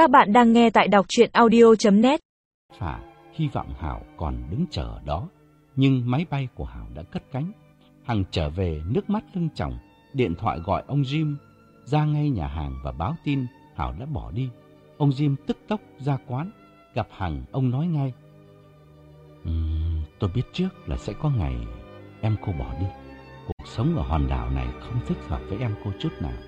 Các bạn đang nghe tại đọc chuyện audio.net Phả hy vọng Hảo còn đứng chờ ở đó, nhưng máy bay của Hảo đã cất cánh. Hằng trở về nước mắt lưng tròng, điện thoại gọi ông Jim ra ngay nhà hàng và báo tin Hảo đã bỏ đi. Ông Jim tức tốc ra quán, gặp Hằng ông nói ngay. Um, tôi biết trước là sẽ có ngày em cô bỏ đi. Cuộc sống ở hòn đảo này không thích hợp với em cô chút nào.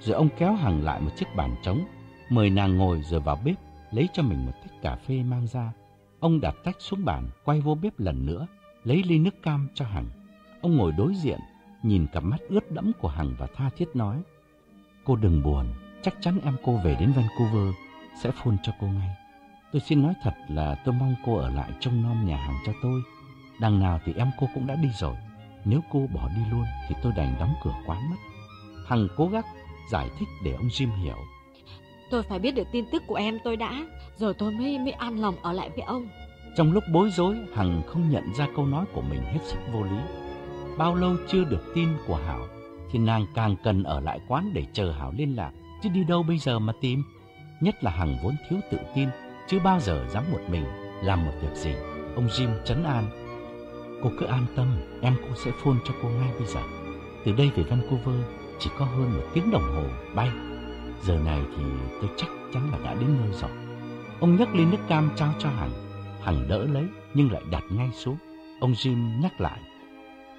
Rồi ông kéo Hằng lại một chiếc bàn trống, mời nàng ngồi rồi vào bếp, lấy cho mình một tách cà phê mang ra. Ông đặt tách xuống bàn, quay vô bếp lần nữa, lấy ly nước cam cho Hằng. Ông ngồi đối diện, nhìn cặp mắt ướt đẫm của Hằng và tha thiết nói. Cô đừng buồn, chắc chắn em cô về đến Vancouver sẽ phone cho cô ngay. Tôi xin nói thật là tôi mong cô ở lại trông nom nhà hàng cho tôi. Đằng nào thì em cô cũng đã đi rồi. Nếu cô bỏ đi luôn thì tôi đành đóng cửa quán mất. Hằng cố gắng giải thích để ông Jim hiểu. Tôi phải biết được tin tức của em tôi đã, rồi tôi mới mới an lòng ở lại với ông. Trong lúc bối rối, Hằng không nhận ra câu nói của mình hết sức vô lý. Bao lâu chưa được tin của Hảo, thì nàng càng cần ở lại quán để chờ Hảo liên lạc, chứ đi đâu bây giờ mà tìm. Nhất là Hằng vốn thiếu tự tin, chưa bao giờ dám một mình làm một việc gì. Ông Jim chấn an. Cô cứ an tâm, em cô sẽ phone cho cô ngay bây giờ. Từ đây về Vancouver chỉ có hơn một tiếng đồng hồ bay. Giờ này thì tôi chắc chắn là đã đến nơi rồi. Ông nhấc ly nước cam trao cho Hằng. Hằng đỡ lấy nhưng lại đặt ngay xuống. Ông Jim nhắc lại.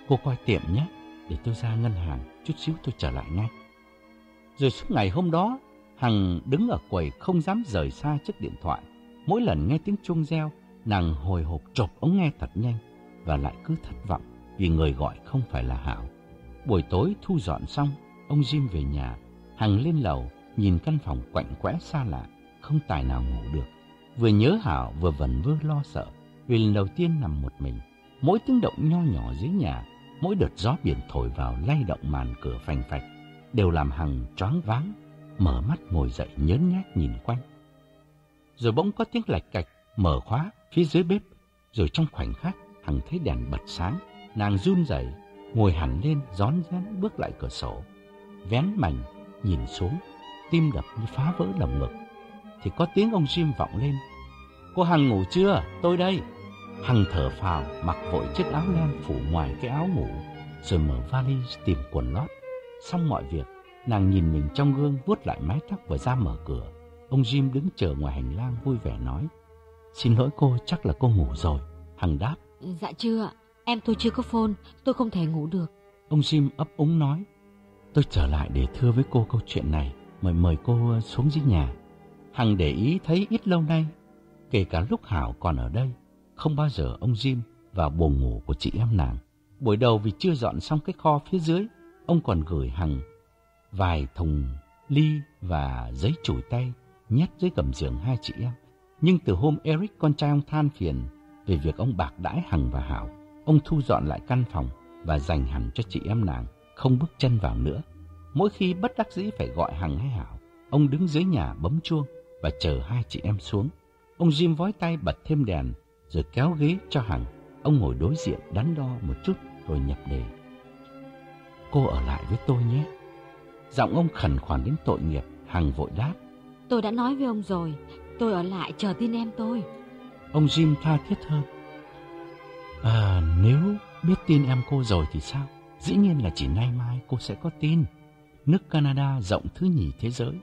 Cô coi tiệm nhé, để tôi ra ngân hàng, chút xíu tôi trở lại ngay. Rồi suốt ngày hôm đó, Hằng đứng ở quầy không dám rời xa chiếc điện thoại. Mỗi lần nghe tiếng chuông reo, nàng hồi hộp chộp ống nghe thật nhanh và lại cứ thất vọng vì người gọi không phải là Hảo. Buổi tối thu dọn xong, ông Jim về nhà, Hằng lên lầu, nhìn căn phòng quạnh quẽ xa lạ, không tài nào ngủ được. Vừa nhớ Hảo vừa vẩn vơ lo sợ, vì lần đầu tiên nằm một mình. Mỗi tiếng động nho nhỏ dưới nhà, mỗi đợt gió biển thổi vào lay động màn cửa phành phạch, đều làm Hằng choáng váng, mở mắt ngồi dậy nhớn nhác nhìn quanh. Rồi bỗng có tiếng lạch cạch, mở khóa phía dưới bếp, rồi trong khoảnh khắc Hằng thấy đèn bật sáng, nàng run rẩy, ngồi hẳn lên rón rén bước lại cửa sổ, vén mảnh nhìn xuống, tim đập như phá vỡ lồng ngực. Thì có tiếng ông Jim vọng lên. Cô Hằng ngủ chưa? Tôi đây. Hằng thở phào, mặc vội chiếc áo len phủ ngoài cái áo ngủ, rồi mở vali tìm quần lót. Xong mọi việc, nàng nhìn mình trong gương vuốt lại mái tóc và ra mở cửa. Ông Jim đứng chờ ngoài hành lang vui vẻ nói. Xin lỗi cô, chắc là cô ngủ rồi. Hằng đáp. Dạ chưa, em tôi chưa có phone, tôi không thể ngủ được. Ông Jim ấp úng nói. Tôi trở lại để thưa với cô câu chuyện này, mời mời cô ờ, xuống dưới nhà. Hằng để ý thấy ít lâu nay, kể cả lúc Hảo còn ở đây, không bao giờ ông Jim vào buồng ngủ của chị em nàng. Buổi đầu vì chưa dọn xong cái kho phía dưới, ông còn gửi Hằng vài thùng ly và giấy chùi tay nhét dưới gầm giường hai chị em. Nhưng từ hôm Eric con trai ông than phiền về việc ông bạc đãi Hằng và Hảo, ông thu dọn lại căn phòng và dành hẳn cho chị em nàng, không bước chân vào nữa. Mỗi khi bất đắc dĩ phải gọi Hằng hay Hảo, ông đứng dưới nhà bấm chuông và chờ hai chị em xuống. Ông Jim vói tay bật thêm đèn, rồi kéo ghế cho Hằng. Ông ngồi đối diện đắn đo một chút rồi nhập đề. Cô ở lại với tôi nhé. Giọng ông khẩn khoản đến tội nghiệp, Hằng vội đáp. Tôi đã nói với ông rồi, tôi ở lại chờ tin em tôi. Ông Jim tha thiết hơn. À, nếu biết tin em cô rồi thì sao? Dĩ nhiên là chỉ nay mai cô sẽ có tin. Nước Canada rộng thứ nhì thế giới,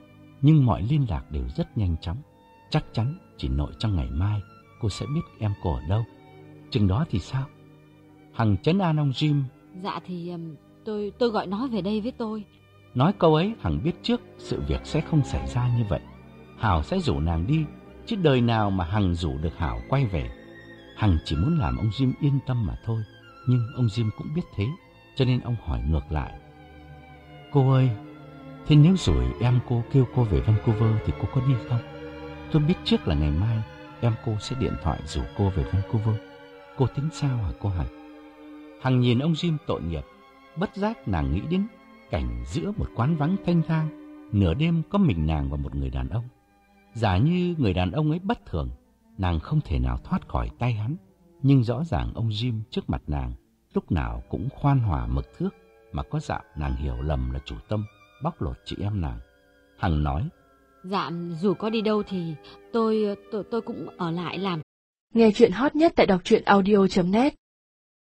nhưng mọi liên lạc đều rất nhanh chóng. Chắc chắn chỉ nội trong ngày mai cô sẽ biết em cô ở đâu. Chừng đó thì sao? Hằng chấn an ông Jim. Dạ thì um, tôi tôi gọi nó về đây với tôi. Nói câu ấy Hằng biết trước sự việc sẽ không xảy ra như vậy. Hảo sẽ rủ nàng đi, chứ đời nào mà Hằng rủ được Hảo quay về. Hằng chỉ muốn làm ông Jim yên tâm mà thôi, nhưng ông Jim cũng biết thế, cho nên ông hỏi ngược lại. Cô ơi, thế nếu rồi em cô kêu cô về Vancouver thì cô có đi không? Tôi biết trước là ngày mai em cô sẽ điện thoại rủ cô về Vancouver. Cô tính sao hả cô Hằng? Hằng nhìn ông Jim tội nghiệp, bất giác nàng nghĩ đến cảnh giữa một quán vắng thanh thang, nửa đêm có mình nàng và một người đàn ông. Giả như người đàn ông ấy bất thường, nàng không thể nào thoát khỏi tay hắn, nhưng rõ ràng ông Jim trước mặt nàng lúc nào cũng khoan hòa mực thước mà có dạo nàng hiểu lầm là chủ tâm, bóc lột chị em nàng. Hằng nói, Dạ, dù có đi đâu thì tôi tôi tôi cũng ở lại làm Nghe chuyện hot nhất tại đọc truyện audio.net